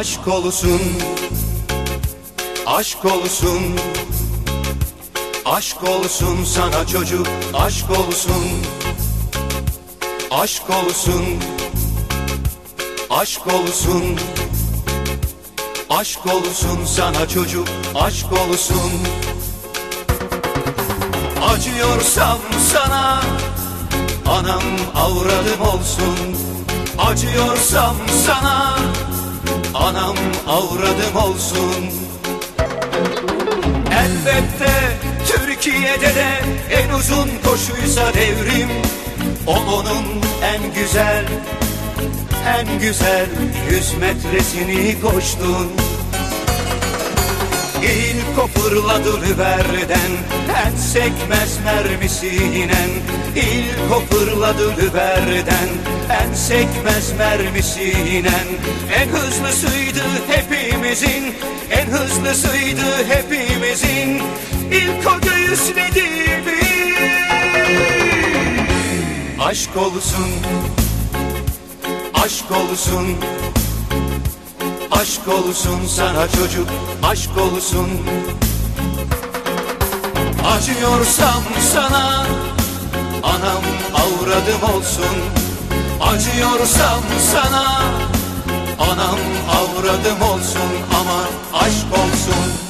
Aşk olsun Aşk olsun Aşk olsun sana çocuk Aşk olsun Aşk olsun Aşk olsun Aşk olsun sana çocuk Aşk olsun. Acıyorsam sana Anam avradım olsun. Acıyorsam sana Anam avradım olsun. Elbette Türkiye'de de en uzun koşuysa devrim O onun en güzel en güzel yüz metresini koştun İlk o fırladı Lüber'den En sekmez mermisiyle İlk o fırladı Lüber'den En sekmez mermisiyle En hızlısıydı hepimizin En hızlısıydı hepimizin. İlk o göğüsledi Aşk olsun Aşk olsun Aşk olsun sana çocuk Aşk olsun. Acıyorsam sana Anam avradım olsun. Acıyorsam sana Anam avradım olsun. Ama aşk olsun